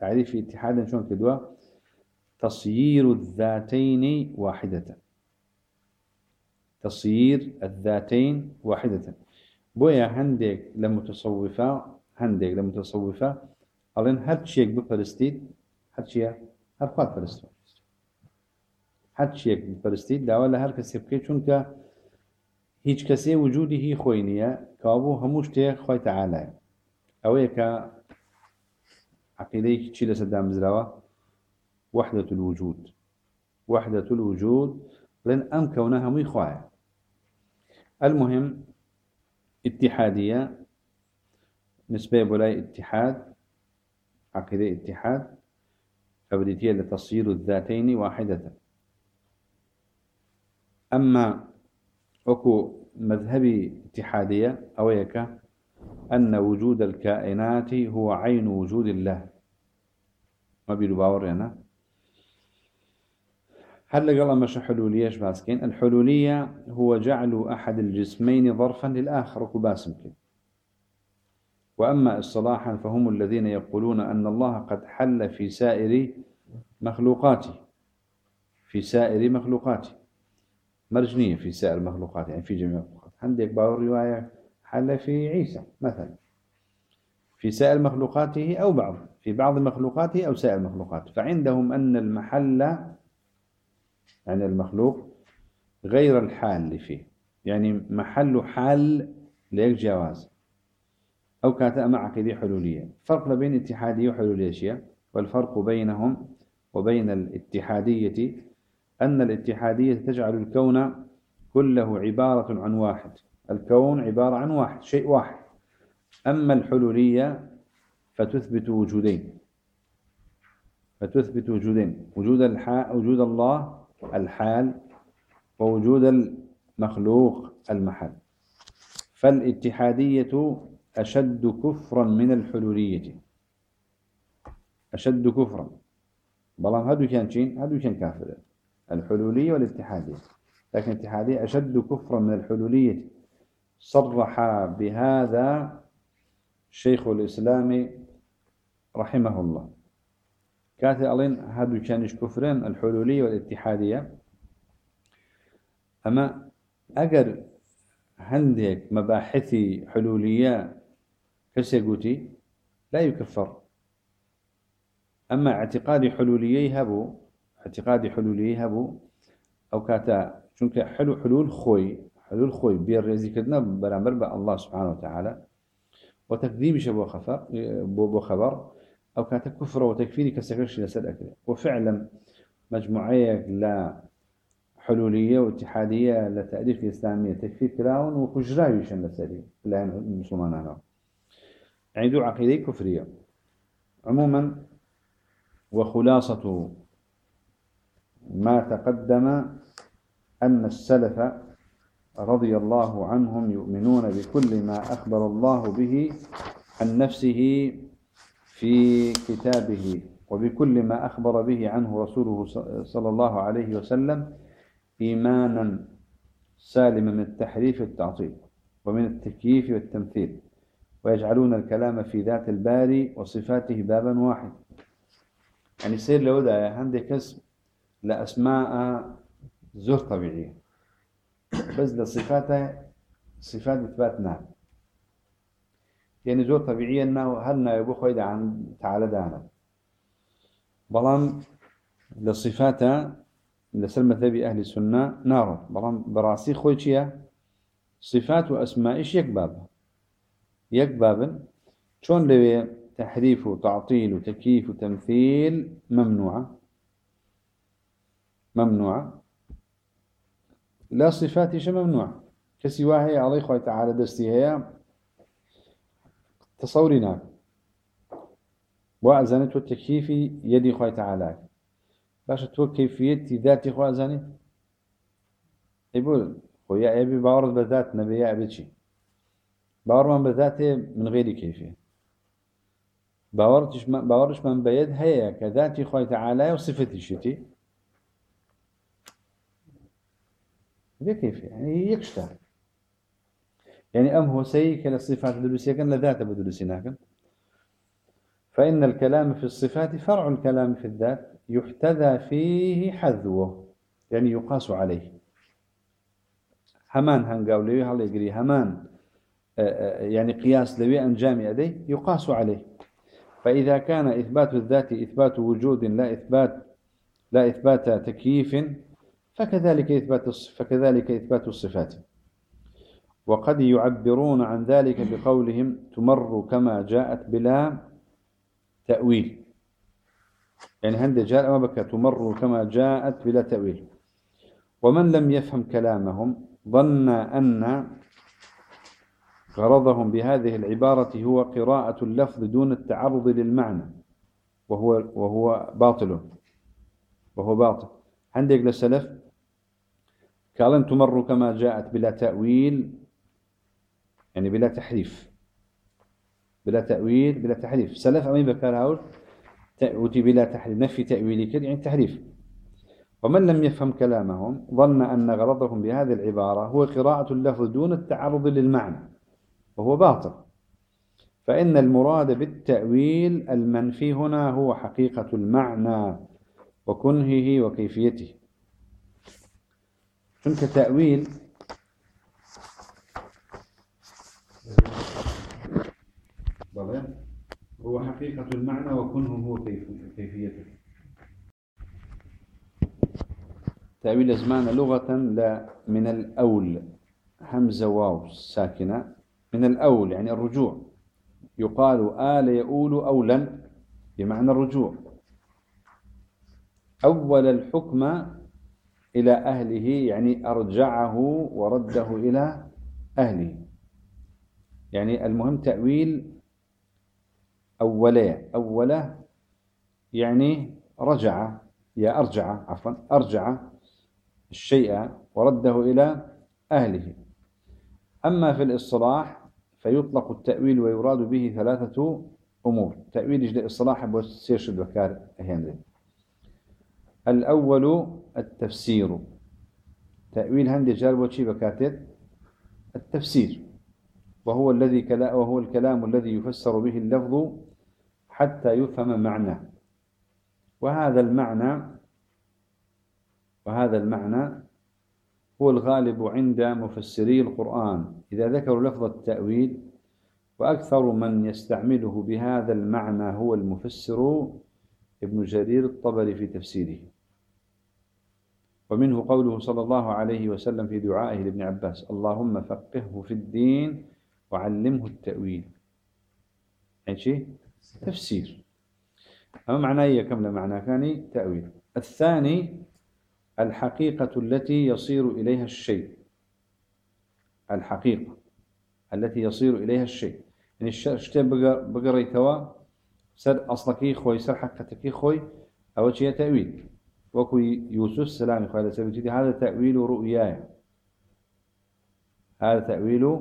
تعريف اتحاد شون كدوا تصيير الذاتين واحدة. تصيير الذاتين واحدة. بويا هندك لمتصوفة هندك لمتصوفة. ألين هر شيء بفلسطين هر خواد پرستو هر چیەک پرستی داوا لە هەر کەسێ بکەیت چونکە هیچ کەسێ وجودی هی خۆی نییە کابوو هەموو شتێک خۆی تەعاالایە ئەوەیە کە عقیدەیەکی چی لەسەر دامزراوە؟ وحدة الوجود وحدة الوجود لن أم كونها همي خوايا المهم اتحادية نسبة بولاي اتحاد عقيدة اتحاد فبديتية لتصير الذاتين واحدة أما أكو مذهبي اتحادية أويك أن وجود الكائنات هو عين وجود الله. ما بيلو باور يعني هل قال مش حلولية باسكين؟ الحلولية هو جعل أحد الجسمين ظرفا للآخر كباسم وأما اصطلاحا فهم الذين يقولون أن الله قد حل في سائر مخلوقاته. في سائر مخلوقاته. مرجنية في سائر المخلوقات يعني في جميع المخلوقات. عندك باور رواية حل في عيسى مثلا. في سائر مخلوقاته أو بعض في بعض مخلوقاته أو سائر المخلوقات فعندهم أن المحل يعني المخلوق غير الحال فيه. يعني محل حال ليك جواز. أو كاتا مع كذي حلولية. فرق بين اتحادية وحلولية والفرق بينهم وبين الاتحادية أن الاتحادية تجعل الكون كله عبارة عن واحد. الكون عبارة عن واحد شيء واحد. أما الحلولية فتثبت وجودين. فتثبت وجودين. وجود وجود الله الحال ووجود المخلوق المحل. فالاتحادية أشد كفرا من الحلولية. أشد كفرا. بلام هادو كان شين؟ هادو كان كافر. الحلولية والاتحادية. لكن الاتحادية أشد كفرا من الحلولية. صرح بهذا شيخ الإسلام رحمه الله. كاتي ألين هادو كانش كفرين؟ الحلولية والاتحادية. أما أجر عندك مباحثي حلولية كسيقوتي لا يكفر. أما اعتقاد حلولية هبو اعتقاد حلولية هبو. أو كاتا شنك حلو حلول خوي حلول خوي بير رزي كدنا برامبر الله سبحانه وتعالى. وتكذيب شبو خفر بو خبر. أو كاتا كفر وتكفيري كسكرش لسد أكل وفعلا مجموعية لا حلولية واتحادية لتأليف الإسلامية تكفير كراون وكجراوي يشن لسري لا المسلمان أنا. يعني دو عقيدة كفرية. عموما وخلاصة ما تقدم أن السلف رضي الله عنهم يؤمنون بكل ما أخبر الله به عن نفسه في كتابه وبكل ما أخبر به عنه رسوله صلى الله عليه وسلم إيمانا سالما من التحريف والتعطيل ومن التكييف والتمثيل ويجعلون الكلام في ذات الباري وصفاته بابا واحد يعني سير لو ده عندك اسم لأسماء زور طبيعية. بس لصفاته صفات إثبات نعم يعني زور طبيعية أنه هلنا يبو خويد عن تعالى دانا. بلان لصفاته لسر مذهبي أهل السنة نار بلان براسي خويتشيا صفات وأسمائش يك باب يك باب شون لوي تحريف وتعطيل وتكييف وتمثيل ممنوعة. ممنوعة لا صفاتش ممنوعة كسواهي عليه خوي تعالى دستي هي تصورنا. وأزنت والتكييف يدي خوي تعالى. باش تو كيفية ذاتي خو أزاني يقول خو يا أبي باورد بذات نبي أبي شي. باور من بذاته من غير كيفية باورتش من باورش من بيد هيا كذاتي خوي تعالى وصفتي شتي. ذي كيف؟ يعني يكشتر يعني أم هو سيء كالصفات الدلوسية كان لذات بدلوسيناكن فإن الكلام في الصفات فرع الكلام في الذات يحتذى فيه حذوه يعني يقاس عليه. همان هنقاولي هل يقري همان يعني قياس لوي أنجام يديه يقاس عليه. فإذا كان إثبات الذات إثبات وجود لا إثبات لا إثبات تكييف فكذلك إثبات فكذلك إثبات الصفات. وقد يعبرون عن ذلك بقولهم تمر كما جاءت بلا تأويل. يعني هند جاء أما بك تمر كما جاءت بلا تأويل. ومن لم يفهم كلامهم ظن أن غرضهم بهذه العبارة هو قراءة اللفظ دون التعرض للمعنى. وهو وهو باطل. وهو باطل. عندك للسلف قال تمر كما جاءت بلا تأويل يعني بلا تحريف. بلا تأويل بلا تحريف. سلف أمين بكار هؤلاء تأوتي بلا تحريف. نفي تأويلي كده يعني تحريف. ومن لم يفهم كلامهم ظن أن غرضهم بهذه العبارة هو قراءة اللفظ دون التعرض للمعنى وهو باطل. فإن المراد بالتأويل المنفي هنا هو حقيقة المعنى وكنهه وكيفيته. شنك تأويل. هو حقيقة المعنى وكنه هو كيف كيفيته. تأويل أزمان لغة لا من الأول. همزة واو ساكنة. من الأول يعني الرجوع. يقال آل يؤول أولا بمعنى الرجوع. أول الحكم إلى أهله يعني أرجعه ورده إلى أهله. يعني المهم تأويل أولي أولى يعني رجع يا أرجع عفوا أرجع الشيء ورده إلى أهله. أما في الإصلاح فيطلق التأويل ويراد به ثلاثة أمور. تأويل جل الإصلاح بوسيرش البكار هنري الأول التفسير. تأويل هندي جار وشي بكاتت التفسير. وهو الذي كلا وهو الكلام الذي يفسر به اللفظ حتى يفهم معناه. وهذا المعنى وهذا المعنى هو الغالب عند مفسري القرآن. إذا ذكروا لفظ التأويل وأكثر من يستعمله بهذا المعنى هو المفسر ابن جرير الطبري في تفسيره. ومنه قوله صلى الله عليه وسلم في دعائه لابن عباس اللهم فقهه في الدين وعلمه التأويل. يعني شيء؟ تفسير. أما معناه هي كم معنى؟ ثاني تأويل. الثاني الحقيقة التي يصير إليها الشيء. الحقيقة التي يصير إليها الشيء. يعني الشيء بقريتوا سر أصلكي خوي سر حقتكي خوي أو شيء تأويل. وكو يوسف سلام خوي سبتي هذا تأويل رؤياي. هذا تأويل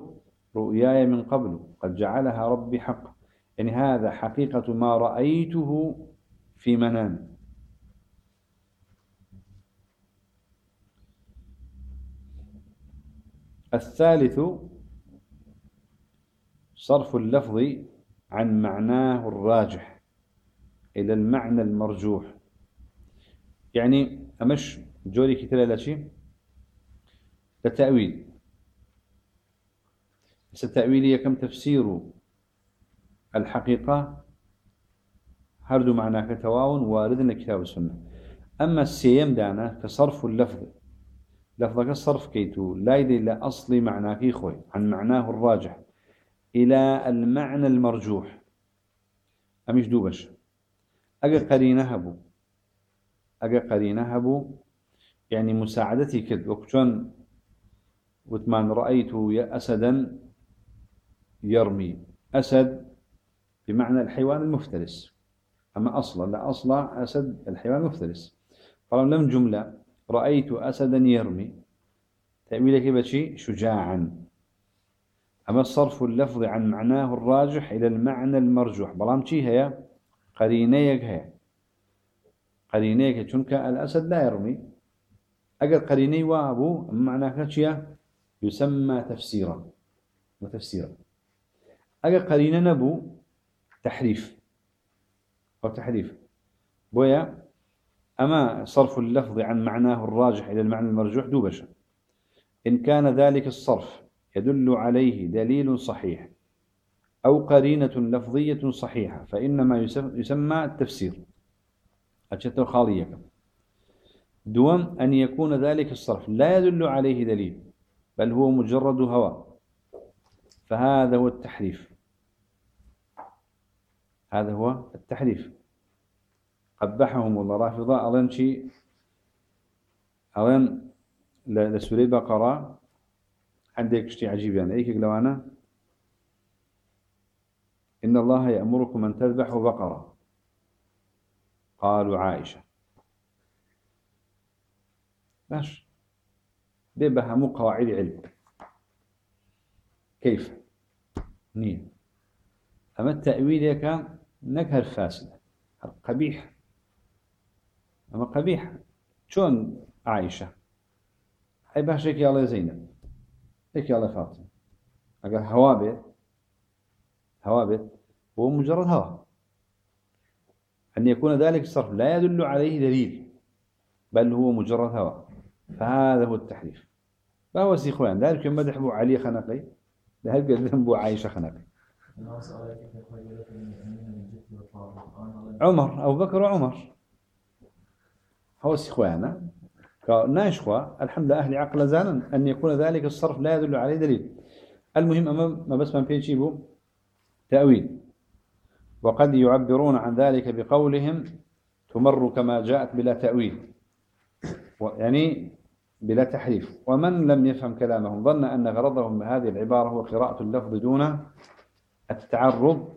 رؤياي من قبل. قد جعلها ربي حقا يعني هذا حقيقة ما رأيته في منام. الثالث صرف اللفظ عن معناه الراجح إلى المعنى المرجوح. يعني أمش جوري كتلا لشي لتأويل. بس التأويل كم تفسير الحقيقة؟ هردو معناه كتواون واردنا كتاب السنة. أما السيم دانا كصرف اللفظ. لفظك الصرف كيتو. لا يدي إلا أصلي معناه خوي عن معناه الراجح. إلى المعنى المرجوح. أمش دوبش. أجا قرينة هبو. أجا قرينه هبو يعني مساعدتي كد وكتون وثمان رأيت أسدا يرمي. أسد بمعنى الحيوان المفترس. أما أصلا لا أصلا أسد الحيوان المفترس. قالوا لم جملة رأيت أسدا يرمي. تأويلك بشي شجاعا. أما صرف اللفظ عن معناه الراجح إلى المعنى المرجوح. بلام شي هي؟ قرينيك هي. قرينيك چونك الأسد لا يرمي. أقل قريني وابو معناه كشيا يسمى تفسيرا. وتفسيرا أقل قرينة نبو تحريف أو تحريف بويا أما صرف اللفظ عن معناه الراجح إلى المعنى المرجوح دوبشا إن كان ذلك الصرف يدل عليه دليل صحيح أو قرينة لفظية صحيحة فإنما يسمى التفسير. أجت خالية دوم أن يكون ذلك الصرف. لا يدل عليه دليل بل هو مجرد هوى. فهذا هو التحريف. هذا هو التحريف. قبحهم الله. رافضة أظن شيء أظن لسوري بقرة. عندك شيء عجيب يعني. أيك أنا؟ إن الله يأمركم أن تذبحوا بقرة. قالوا عائشة. باش. بيبها مو قواعد علم. كيف؟ نية أما التأويل كان نكهر فاسد قبيح أما قبيح شون عائشة؟ هاي باشك يا الله زينب. هيك يا فاطمة. أقول هوابت هوابت هو مجرد هوا. أن يكون ذلك الصرف لا يدل عليه دليل بل هو مجرد هوا فهذا هو التحريف. فهو سيخوان ذلك مدح بو علي خنقي. ذلك ذنبو عائشة خنقي. عمر أبو بكر وعمر. هو سيخوانا ناشخوا الحمد لله أهل عقل زانا أن يكون ذلك الصرف لا يدل عليه دليل. المهم أمام ما بس من بيجيبه تأويل. وقد يعبرون عن ذلك بقولهم تمر كما جاءت بلا تأويل. يعني بلا تحريف. ومن لم يفهم كلامهم ظن أن غرضهم بهذه العبارة هو قراءة اللفظ دون التعرض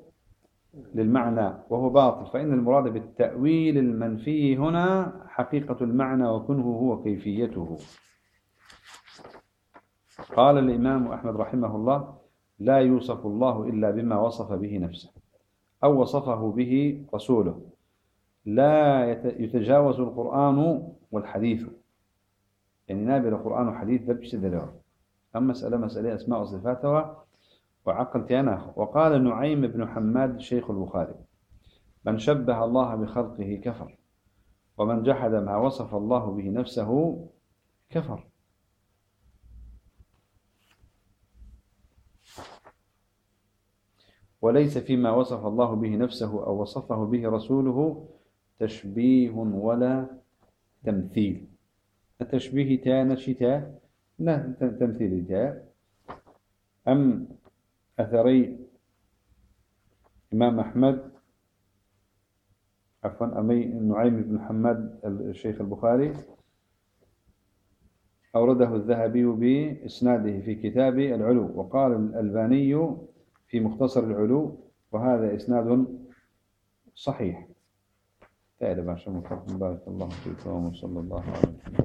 للمعنى وهو باطل. فإن المراد بالتأويل المنفي هنا حقيقة المعنى وكنه هو كيفيته. قال الإمام أحمد رحمه الله لا يوصف الله إلا بما وصف به نفسه. أو وصفه به رسوله. لا يتجاوز القرآن والحديث. يعني نابل القرآن وحديث ذبش دلوه أما مسألة مسألة أسماء وصفاتها وعقل تيانه. وقال نعيم بن حماد شيخ البخاري من شبه الله بخلقه كفر ومن جحد ما وصف الله به نفسه كفر. وليس فيما وصف الله به نفسه أو وصفه به رسوله تشبيه ولا تمثيل. التشبيه تا نشتا تمثيل تا أم أثري إمام أحمد عفوا أمي نعيم بن محمد الشيخ البخاري أورده الذهبي بإسناده في كتاب العلو وقال الألباني في مختصر العلو وهذا إسناد صحيح. تعالى بارك الله فيكم وصلى الله عليه وسلم